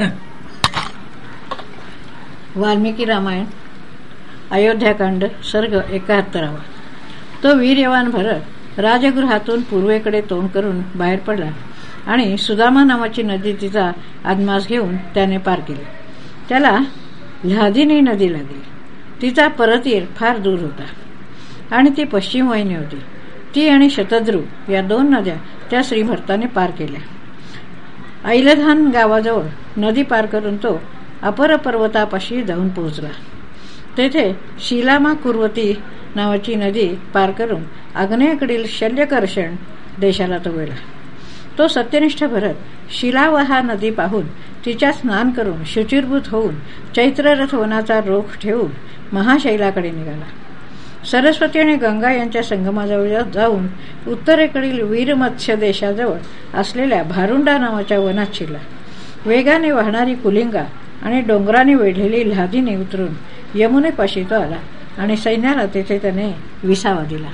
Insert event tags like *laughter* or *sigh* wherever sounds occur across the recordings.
*laughs* वाल्मिकी रामायण अयोध्याकांड सर्ग एकाहत्तरावा. तो वीर्यवान भरत राजगृहातून पूर्वेकडे तोंड करून बाहेर पडला आणि सुदामा नावाची नदी तिचा आदमास घेऊन त्याने पार केली. त्याला ल्हादिनी नदी लागली. तिचा परतीर फार दूर होता. आणि ती पश्चिम वाहिनी होती. ती आणि शतद्रू या दोन नद्या त्या श्रीभरताने पार केल्या. ऐलधान गावाजवळ नदी पार करून तो अपर पर्वतापाशी जाऊन पोहोचला. तेथे शिलामा कुर्वती नावाची नदी पार करून आग्नेयकडील शल्यकर्षण देशाला तो गेला तो सत्यनिष्ठ भरत शिलावहा नदी पाहून तिच्या स्नान करून शुचिरभूत होऊन चैत्ररथ वनाचा रोख ठेवून महाशैलाकडे निघाला. सरस्वती आणि गंगा यांच्या संगमाजवळ जाऊन उत्तरेकडील वीरमत्स्य देशाजवळ असलेल्या भारुंडा नावाच्या वनात शिरला वेगाने वाहणारी कुलिंगा आणि डोंगराने वेढलेली लादीने उतरून यमुनेपाशी तो आला आणि सैन्याला तेथे त्याने विसावा दिला.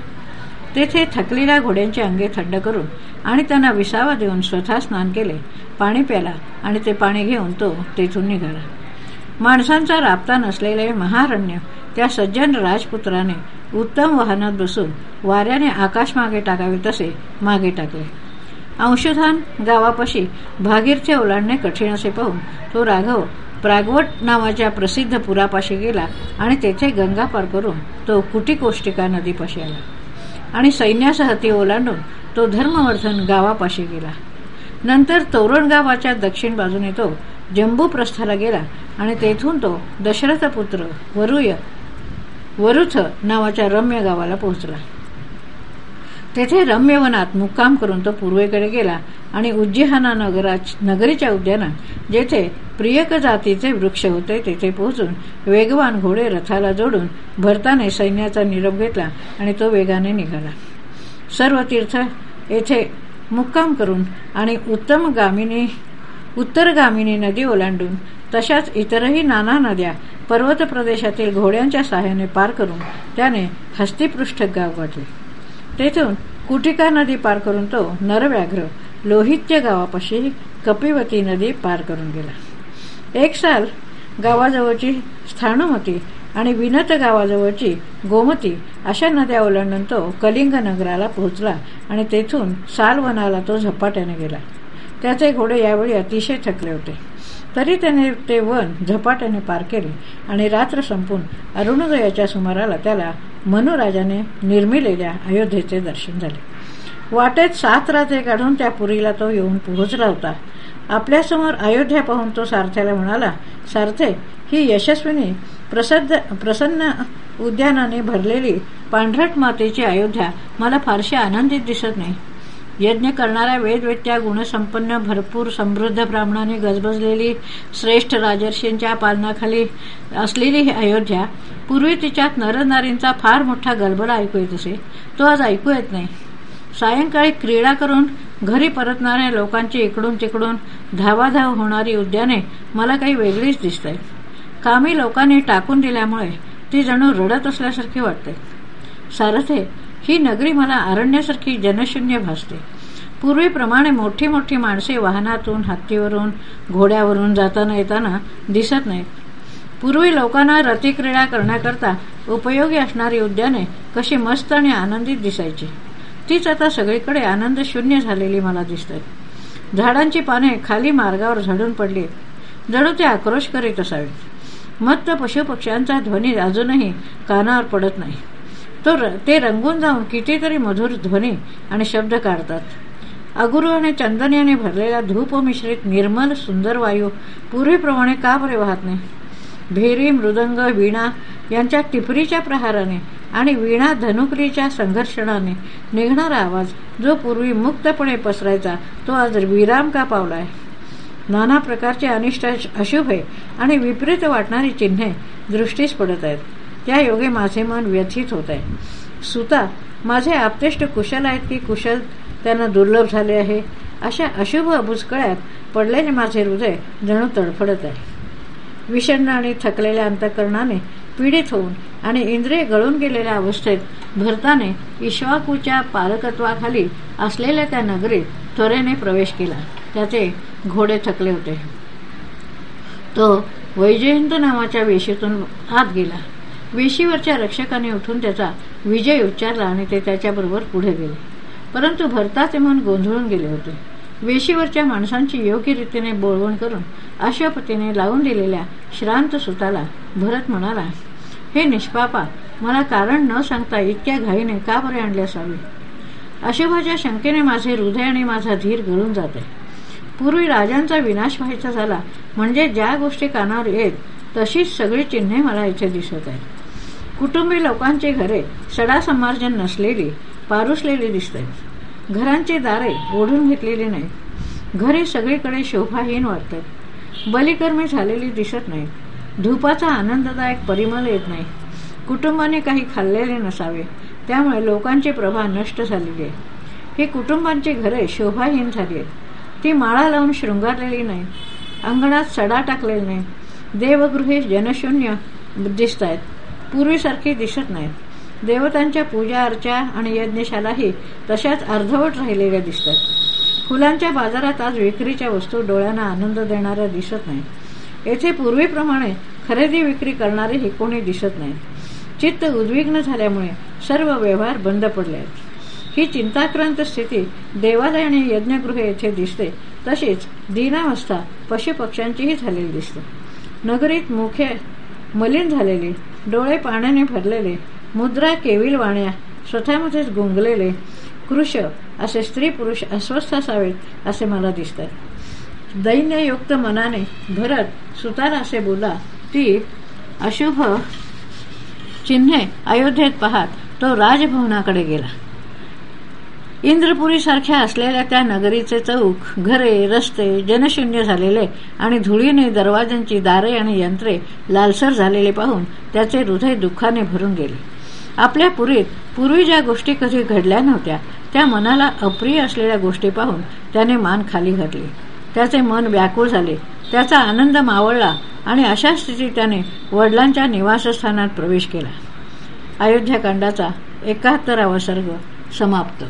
तेथे थकलेल्या घोड्यांचे अंगे थंड करून आणि त्यांना विसावा देऊन स्वतः स्नान केले पाणी प्याला आणि ते पाणी घेऊन तो तेथून निघाला. माणसांचा राबता नसलेले महारण्य त्या सज्जन राजपुत्राने उत्तम वाहनात बसून वाऱ्याने आकाश मागे टाकावे तसे मागे टाकले. अंशधान गावापाशी भागीरथे ओलांडणे कठीण असे पाहून तो राघव प्रागवट नावाच्या प्रसिद्ध पुरापाशी गेला आणि तेथे गंगा पार करून तो कुटिकोष्टिका नदीपाशी आला. आणि सैन्यासह ती ओलांडून तो धर्मवर्धन गावापाशी गेला. नंतर तोरण गावाच्या दक्षिण बाजूने तो जंबू प्रस्थाला गेला आणि तेथून तो दशरथपुत्र वरुय वरुथ नावाच्या रम्य गावाला पोहोचला. तेथे रम्यवनात मुक्काम करून तो पूर्वेकडे गेला आणि उज्जिहाना नगरीच्या उद्यानात जेथे प्रियक जातीचे वृक्ष होते तेथे पोहोचून वेगवान घोडे रथाला जोडून भरताने सैन्याचा निरोप घेतला आणि तो वेगाने निघाला. सर्व तीर्थ येथे मुक्काम करून आणि उत्तम गामिनी उत्तरगामिनी नदी ओलांडून तशाच इतरही नाना नद्या पर्वत प्रदेशातील घोड्यांच्या सहाय्याने पार करून त्याने हस्तीपृष्ठ गाव गाठले. तेथून कुटिका नदी पार करून तो नरव्याघ्र लोहित्य गावापाशी कपिवती नदी पार करून गेला. एक साल गावाजवळची स्थानुमती आणि विनत गावाजवळची गोमती अशा नद्या ओलांडून तो कलिंग नगराला पोहोचला आणि तेथून सालवनाला तो झपाट्याने गेला. त्याचे घोडे यावेळी अतिशय थकले होते. तरी त्याने ते वन झपाट्याने पार केले आणि रात्र संपून अरुणोदयाच्या सुमाराला त्याला मनुराजाने निर्मिलेल्या अयोध्येचे दर्शन झाले. वाटेत सात राजे काढून त्या पुरीला तो येऊन पोहोचला होता. आपल्यासमोर अयोध्या पाहून तो सारथ्याला म्हणाला सारथे ही यशस्विनी प्रसद्ध प्रसन्न उद्यानाने भरलेली पांढरट मातेची अयोध्या मला फारशी आनंदित दिसत नाही. यज्ञ करणाऱ्या वेदवेत्या गुणसंपन्न भरपूर समृद्ध ब्राह्मणाने गजबजलेली श्रेष्ठ राजर्षींच्या पालनाखाली असलेली ही अयोध्या पूर्वी तिच्यात नरनारींचा फार मोठा गलबला ऐकू येत असे. तो आज ऐकू येत नाही. सायंकाळी क्रीडा करून घरी परतणाऱ्या लोकांची इकडून तिकडून धावाधाव होणारी उद्याने मला काही वेगळीच दिसत आहेत कामी लोकांनी टाकून दिल्यामुळे ती जणू रडत असल्यासारखी वाटते. सारथे ही नगरी मला अरण्यासारखी जनशून्य भासते. पूर्वीप्रमाणे मोठी मोठी माणसे वाहनातून हत्तीवरून घोड्यावरून जाताना येताना दिसत नाहीत. पूर्वी लोकांना रतिक्रीडा करण्याकरता उपयोगी असणारी उद्याने कशी मस्त आणि आनंदित दिसायची. तीच आता सगळीकडे आनंद शून्य झालेली मला दिसतात झाडांची पाने खाली मार्गावर झडून पडली. जणू ते आक्रोश करीत असावेत. मत्त पशुपक्ष्यांचा ध्वनी अजूनही कानावर पडत नाही. तो ते रंगून जाऊन कितीतरी मधुर ध्वनी आणि शब्द काढतात. अगुरु आणि चंदन याने भरलेला धूप मिश्रित निर्मल सुंदर वायू पूर्वीप्रमाणे का बरे वाहत नाही? भेरी मृदंग वीणा यांच्या टिपरीच्या प्रहाराने आणि वीणा धनुकरीच्या संघर्षणाने निघणारा आवाज जो पूर्वी मुक्तपणे पसरायचा तो आज विराम का पावला आहे नाना प्रकारचे अनिष्ट अशुभे आणि विपरीत वाटणारी चिन्हे दृष्टीस पडत आहेत. त्या योगे माझे मन व्यथित होत आहे सुता माझे आपतेष्ट कुशल आहेत की कुशल त्यांना दुर्लभ झाले आहे? अशा अशुभ भुसकळ्यात पडलेले माझे हृदय जणू तडफडत आहे. विषण्ण आणि थकलेल्या अंतकरणाने पीडित होऊन आणि इंद्रिय गळून गेलेल्या अवस्थेत भरताने इश्वाकूच्या पालकत्वाखाली असलेल्या त्या नगरीत त्वरेने प्रवेश केला. त्याचे घोडे थकले होते. तो वैजयंत नावाच्या वेशीतून आत गेला. वेशीवरच्या रक्षकाने उठून त्याचा विजय उच्चारला आणि ते त्याच्याबरोबर पुढे गेले. परंतु भरताचे मन गोंधळून गेले होते. वेशीवरच्या माणसांची योग्य रीतीने बोळवण करून अश्वपतीने लावून दिलेल्या श्रांत सुताला भरत म्हणाला हे निष्पापा मला कारण न सांगता इतक्या घाईने का बरे आणले असावे अशुभाच्या शंकेने माझे हृदय आणि माझा धीर गळून जाते. पूर्वी राजांचा विनाश व्हायचा झाला म्हणजे ज्या गोष्टी कानावर येत तशीच सगळी चिन्हे मला इथे दिसत आहेत. कुटुंबी लोकांची घरे सडासमार्जन नसलेली पारुसलेली दिसत. आहेत घरांची दारे ओढून घेतलेली नाहीत. घरे सगळीकडे शोभाहीन वाटतात. बलिकर्मी झालेली दिसत नाहीत. धूपाचा आनंददायक परिमल येत नाही. कुटुंबाने काही खाल्लेले नसावे. त्यामुळे लोकांची प्रभा नष्ट झालेली. आहे ही कुटुंबांची घरे शोभाहीन झाली आहेत ती माळा लावून शृंगारलेली नाही अंगणात सडा टाकलेली नाही. देवगृहे जनशून्य दिसत आहेत पूर्वीसारखी दिसत नाहीत. देवतांच्या पूजा अर्चा आणि यज्ञशालाही तशाच अर्धवट राहिलेल्या दिसतात. फुलांच्या बाजारात आज विक्रीच्या वस्तू डोळ्यांना आनंद देणाऱ्या दिसत नाहीत. येथे पूर्वीप्रमाणे खरेदी विक्री करणारेही कोणी दिसत नाहीत. चित्त उद्विग्न झाल्यामुळे सर्व व्यवहार बंद पडले आहेत. ही चिंताक्रांत स्थिती देवालय आणि यज्ञगृहे येथे दिसते तशीच दीनावस्था पशुपक्ष्यांचीही झालेली दिसते. नगरीत मुख्य मलिन झालेली डोळे पाण्याने भरलेले मुद्रा केविल वाण्या स्वतःमध्येच गुंगलेले कृष असे स्त्री पुरुष अस्वस्थ असावेत असे मला दिसतात. दैन्ययुक्त मनाने भरत सुतार असे बोला ती अशुभ चिन्हे अयोध्येत पाहत तो राजभवनाकडे गेला. इंद्रपुरी सारख्या असलेल्या त्या नगरीचे चौक घरे रस्ते जनशून्य झालेले आणि धुळीने दरवाजांची दारे आणि यंत्रे लालसर झालेले पाहून त्याचे हृदय दुःखाने भरून गेले. आपल्या पुरीत पूर्वी ज्या गोष्टी कधी घडल्या नव्हत्या त्या मनाला अप्रिय असलेल्या गोष्टी पाहून त्याने मान खाली घातली. त्याचे मन व्याकुळ झाले त्याचा आनंद मावळला आणि अशा स्थितीत त्याने वडिलांच्या निवासस्थानात प्रवेश केला. अयोध्याकांडाचा एकाहत्तरावा सर्ग समाप्त.